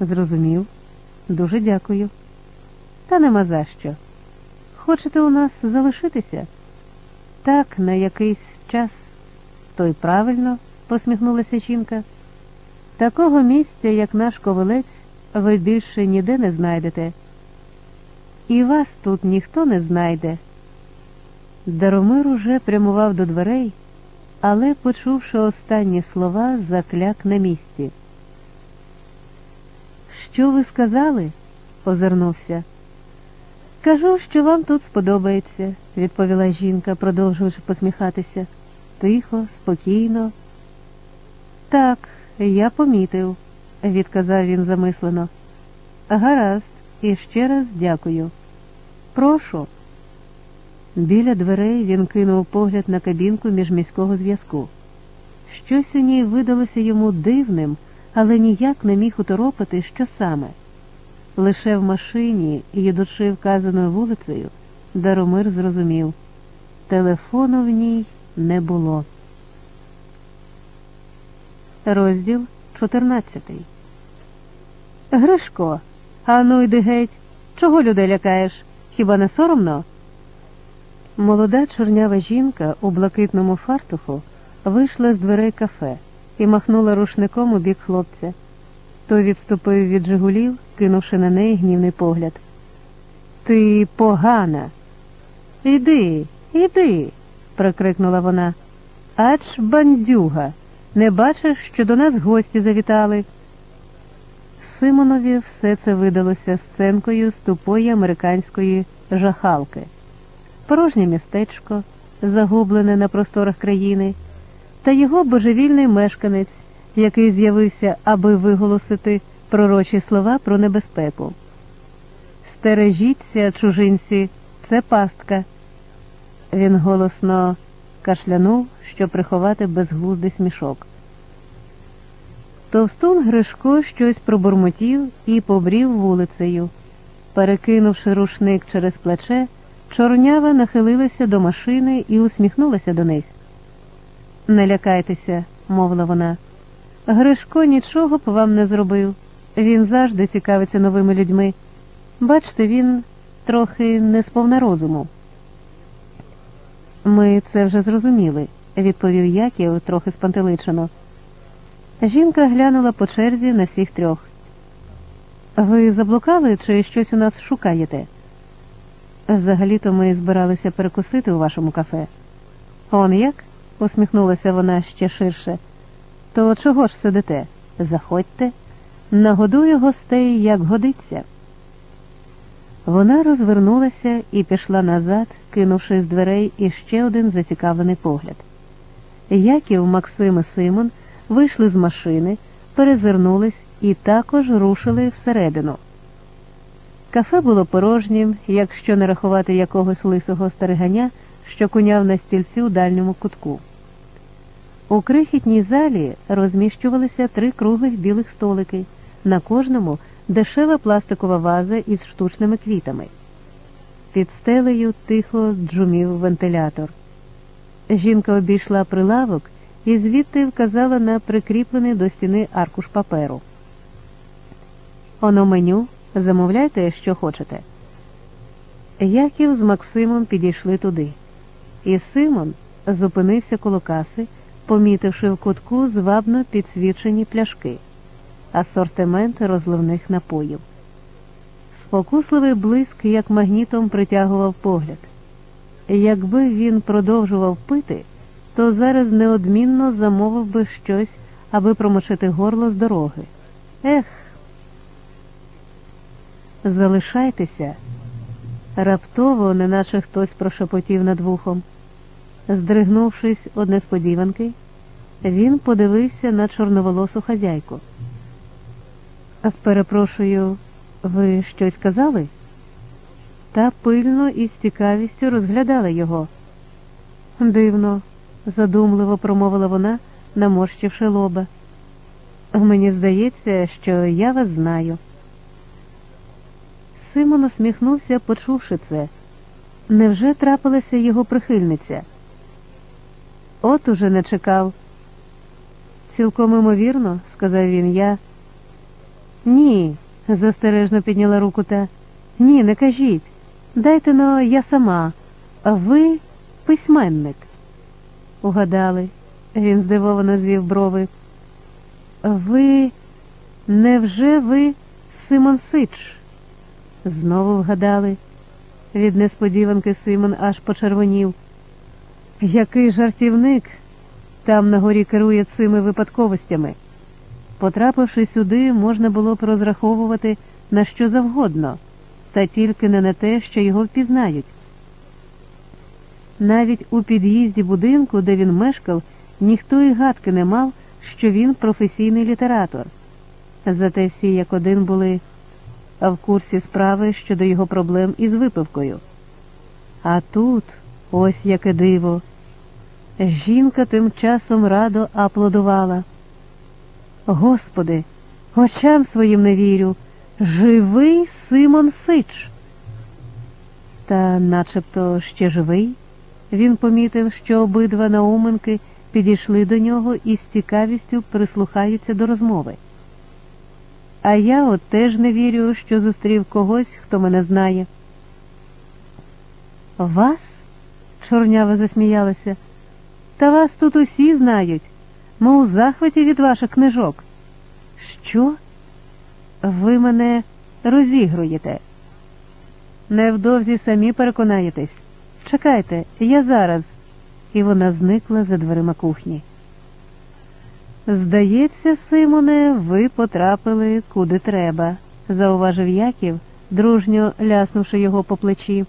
Зрозумів. Дуже дякую. Та нема за що. Хочете у нас залишитися? Так, на якийсь час. То й правильно, посміхнулася жінка. Такого місця, як наш ковалець, ви більше ніде не знайдете. І вас тут ніхто не знайде. Даромир уже прямував до дверей, але, почувши останні слова, закляк на місці. Що ви сказали? озирнувся. Кажу, що вам тут сподобається, відповіла жінка, продовжуючи посміхатися. Тихо, спокійно. Так, я помітив, відказав він замислено. Гаразд, і ще раз дякую. Прошу. Біля дверей він кинув погляд на кабінку міжміського зв'язку. Щось у ній видалося йому дивним, але ніяк не міг уторопити, що саме. Лише в машині, їдучи вказаною вулицею, Даромир зрозумів телефону в ній не було. Розділ 14 Гришко, а ну йди геть. Чого людей лякаєш? Хіба не соромно? Молода чорнява жінка у блакитному фартуху вийшла з дверей кафе і махнула рушником у бік хлопця. Той відступив від Жигулів, кинувши на неї гнівний погляд. Ти погана. Іди, іди, прикрикнула вона. Ач бандюга. Не бачиш, що до нас гості завітали. Симонові все це видалося сценкою з тупої американської жахалки. Порожнє містечко, загублене на просторах країни, та його божевільний мешканець, який з'явився, аби виголосити пророчі слова про небезпеку. Стережіться, чужинці, це пастка. Він голосно кашлянув, щоб приховати безглуздий смішок. Товстун Гришко щось пробурмотів і побрів вулицею. Перекинувши рушник через плече, чорнява нахилилася до машини і усміхнулася до них. Не лякайтеся, мовила вона. Гришко нічого б вам не зробив. Він завжди цікавиться новими людьми. Бачте, він трохи не сповна розуму. Ми це вже зрозуміли, відповів Яків трохи спантеличено. Жінка глянула по черзі на всіх трьох. Ви заблукали чи щось у нас шукаєте? Взагалі-то ми збиралися перекусити у вашому кафе. Он як? Усміхнулася вона ще ширше. То чого ж сидите? Заходьте, нагодую гостей, як годиться. Вона розвернулася і пішла назад, кинувши з дверей іще один зацікавлений погляд. Яків, Максим і Симон вийшли з машини, перезирнулись і також рушили всередину. Кафе було порожнім, якщо не рахувати якогось лисого стариганя, що куняв на стільці у дальньому кутку. У крихітній залі розміщувалися три круглих білих столики, на кожному дешева пластикова ваза із штучними квітами. Під стелею тихо джумів вентилятор. Жінка обійшла прилавок і звідти вказала на прикріплений до стіни аркуш паперу. Оно меню, замовляйте, що хочете. Яків з Максимом підійшли туди, і Симон зупинився коло каси, помітивши в кутку звабно підсвічені пляшки, асортимент розливних напоїв. Спокусливий блиск, як магнітом, притягував погляд. Якби він продовжував пити, то зараз неодмінно замовив би щось, аби промочити горло з дороги. Ех, залишайтеся. Раптово, неначе хтось прошепотів над вухом. Здригнувшись од несподіванки, він подивився на чорноволосу хазяйку. Перепрошую, ви щось казали? Та пильно і з цікавістю розглядала його. Дивно, задумливо промовила вона, наморщивши лоба. Мені здається, що я вас знаю. Симон усміхнувся, почувши це. Невже трапилася його прихильниця? От уже не чекав. Цілком імовірно, сказав він я. Ні, застережно підняла руку та. Ні, не кажіть. Дайте но я сама. А ви письменник. Угадали. Він здивовано звів брови. Ви невже ви Симон Сич? Знову вгадали. Від несподіванки Симон аж почервонів. Який жартівник там на горі керує цими випадковостями. Потрапивши сюди, можна було б розраховувати на що завгодно, та тільки не на те, що його впізнають. Навіть у під'їзді будинку, де він мешкав, ніхто і гадки не мав, що він професійний літератор. Зате всі як один були в курсі справи щодо його проблем із випивкою. А тут ось яке диво. Жінка тим часом радо аплодувала. Господи, очам своїм не вірю. Живий Симон Сич. Та начебто ще живий. Він помітив, що обидва науменки підійшли до нього і з цікавістю прислухаються до розмови. А я от теж не вірю, що зустрів когось, хто мене знає. Вас? чорнява засміялася. Та вас тут усі знають. Ми у захваті від ваших книжок. Що? Ви мене розігруєте? Невдовзі самі переконаєтесь. Чекайте, я зараз. І вона зникла за дверима кухні. Здається, Симоне, ви потрапили куди треба, зауважив Яків, дружньо ляснувши його по плечі.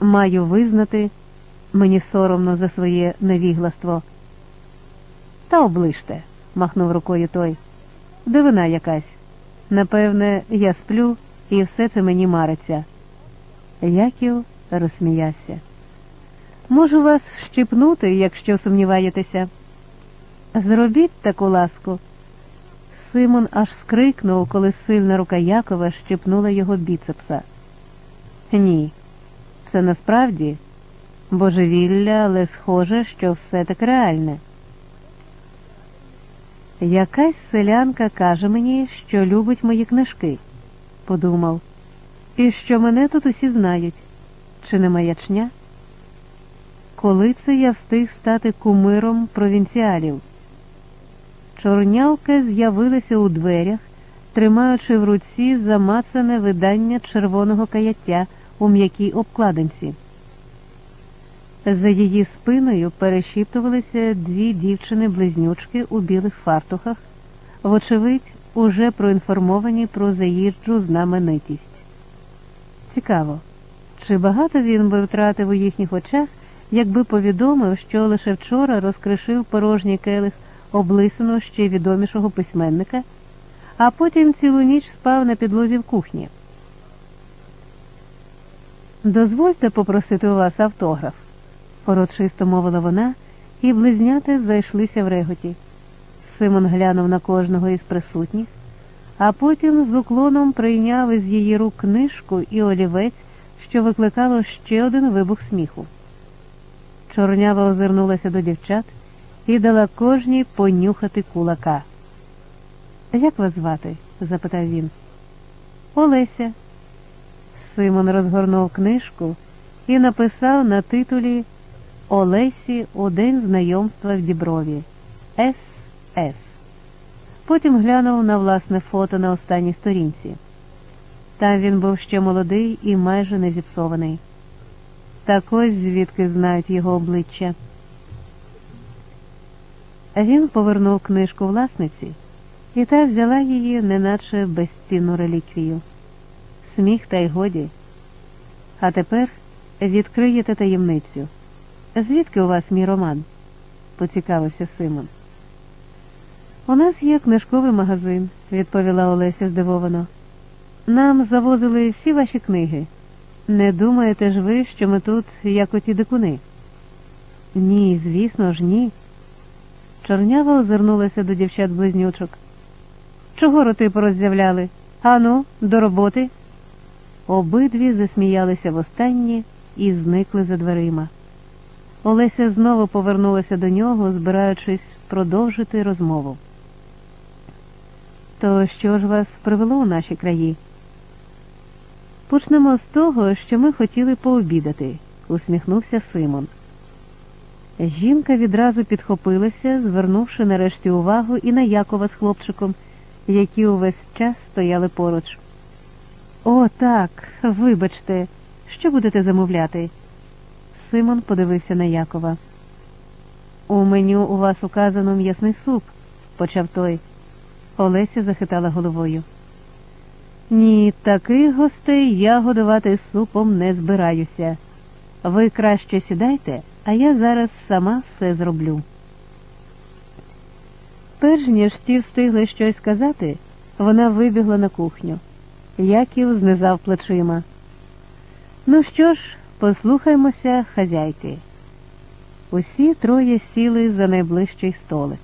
Маю визнати, мені соромно за своє невігластво. Та оближте, махнув рукою той. Дивина якась. Напевне, я сплю, і все це мені мариться. Яків розсміявся. Можу вас щипнути, якщо сумніваєтеся. Зробіть таку ласку. Симон аж скрикнув, коли сильна рука Якова щепнула його біцепса. Ні, це насправді божевілля, але схоже, що все так реальне. Якась селянка каже мені, що любить мої книжки, подумав, і що мене тут усі знають, чи не маячня? Коли це я встиг стати кумиром провінціалів? Чорнявка з'явилася у дверях, тримаючи в руці замацане видання червоного каяття у м'якій обкладинці. За її спиною перешіптувалися дві дівчини-близнючки у білих фартухах, вочевидь, уже проінформовані про заїжджу знаменитість. Цікаво, чи багато він би втратив у їхніх очах, якби повідомив, що лише вчора розкришив порожній келих облисаного ще відомішого письменника, а потім цілу ніч спав на підлозі в кухні. Дозвольте попросити у вас автограф урочисто мовила вона, і близняти зайшлися в реготі. Симон глянув на кожного із присутніх, а потім з уклоном прийняв із її рук книжку і олівець, що викликало ще один вибух сміху. Чорнява озирнулася до дівчат і дала кожній понюхати кулака. Як вас звати? запитав він. Олеся. Симон розгорнув книжку і написав на титулі Олесі у день знайомства в Діброві С.С. Потім глянув на власне фото на останній сторінці. Там він був ще молодий і майже не зіпсований. Так ось звідки знають його обличчя. Він повернув книжку власниці, і та взяла її, неначе безцінну реліквію. Сміх та й годі. А тепер відкриєте таємницю. Звідки у вас мій роман? поцікавився Симон. У нас є книжковий магазин, відповіла Олеся здивовано. Нам завозили всі ваші книги. Не думаєте ж ви, що ми тут, як оті дикуни? Ні, звісно ж, ні. Чорнява озирнулася до дівчат близнючок. Чого роти пороззявляли? Ану, до роботи. Обидві засміялися востаннє і зникли за дверима. Олеся знову повернулася до нього, збираючись продовжити розмову. То що ж вас привело у наші краї? Почнемо з того, що ми хотіли пообідати, усміхнувся Симон. Жінка відразу підхопилася, звернувши нарешті увагу і на Якова з хлопчиком, які увесь час стояли поруч. О, так, вибачте, що будете замовляти? Симон подивився на Якова. У меню у вас указано м'ясний суп, почав той. Олеся захитала головою. Ні, таких гостей я годувати супом не збираюся. Ви краще сідайте, а я зараз сама все зроблю. Перш ніж ті встигли щось сказати, вона вибігла на кухню. Яків знизав плечима. Ну що ж, послухаймося хазяйки. Усі троє сіли за найближчий столик.